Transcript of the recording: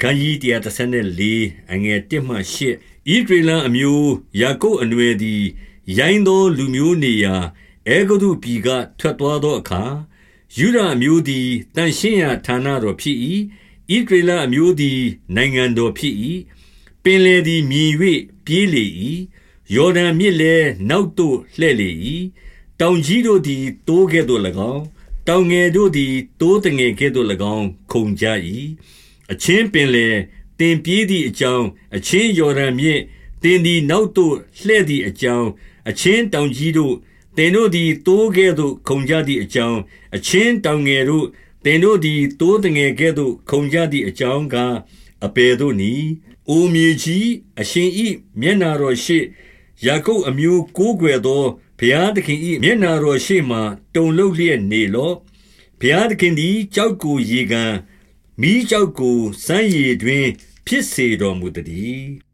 ခန်းကြီး134အငယ်1မှ8ဣဒရလအမျိုးယာကုပ်အနွယ်သည်ရိုင်းသောလူမျိုးနေရာအေဂုတုပြည်ကထွက်သွားသောအခါယူဒအမျိုးသည်တန်ရှင်းရာဌာနတော်ဖြစ်၏ဣဒရလအမျိုးသည်နိုင်ငံတော်ဖြစ်၏ပင်လေသည်မြည်၍ပြေးလေ၏ယော်ဒန်မြစ်လည်းနောက်သို့လှည့်လေ၏တောင်ကြီးတို့သည်တိုးကဲ့သို့၎င်းတောင်ငယ်တို့သည်တိုးတငယ်ကဲ့သို့၎င်းခုန်ကြ၏ အချင်းပင်လေတင်ပြေးသည့်အကြောင်းအချင်းယော်ဒန်မြစ်တင်သည်နောက်သို့လှည့်သည့်အကြောင်းအချင်းတောင်ကြီးတို့တင်တို့သည်တိုးကဲ့သို့ခုန်ကြသည့်အကြောင်းအချင်းတောင်ငယ်တို့တင်တို့သည်တိုးတငယ်ကဲ့သို့ခုန်ကြသည့်အကြောင်းကားအပေတို့နီအိုမြေကြီးအရှင်ဤမျက်နာတော်ရှိယာကုပ်အမျိုးကိုးကွယ်သောဘုရားသခင်၏မျက်နာတော်ရှေ့မှတုန်လှုပ်လျက်နေလော့ဘုရားသခင်သည်ကြောက်ကိုရေကန် မိကြောက်ကို စမ်းရည်တွင်ဖြစ်စေတော်မူတည်း